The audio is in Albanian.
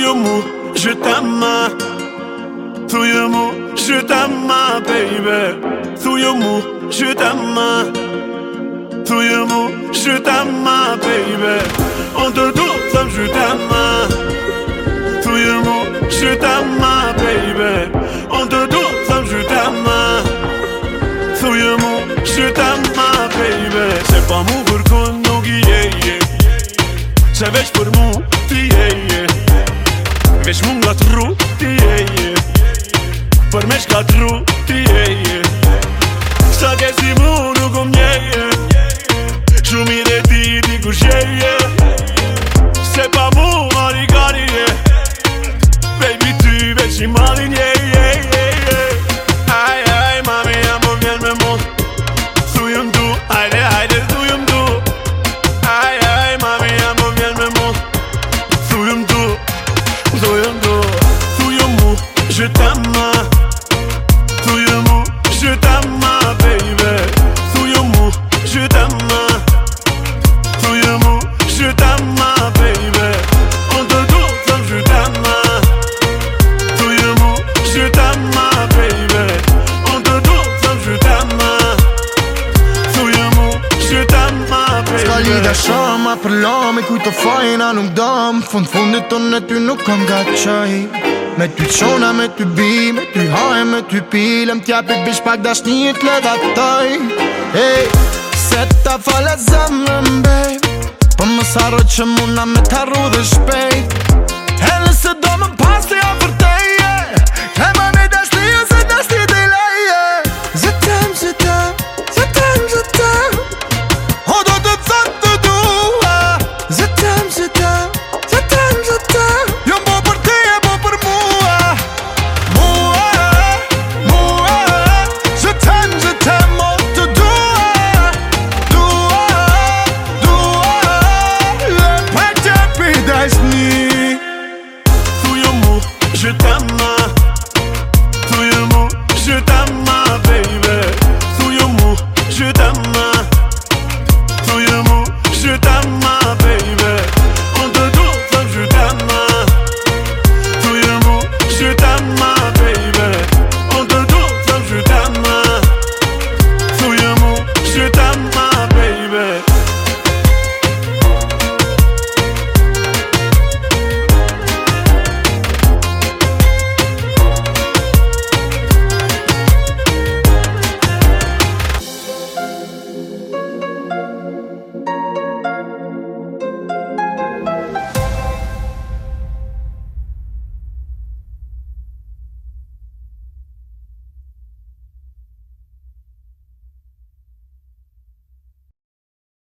Tu yêu mỗ je ta ma Tu yêu mỗ je ta ma baby Tu yêu je ta ma Tu je ta baby On de doute sans je ta ma Tu je ta ma baby On de doute sans je ta ma Tu yêu mỗ je ta baby C'est pas mon cœur con dogie hey hey hey C'est vrai pour moi tu hey hey Vesh mund nga tru ti e je Për me shka tru ti e je Sa ke si mu nuk um nje je Shumi dhe ti ti ku shje Se pa mu marikari je Baby ty veç i malin je shumë A për lami kuj të fajna nuk dam Fund fundit të në ty nuk kam ga qaj Me ty qona, me ty bi, me ty haj, me ty pilem Tjapit bish pak dash një të leda taj hey, Se ta fale zemrën, babe Po më sarro që muna me të rru dhe shpejt Hele se do më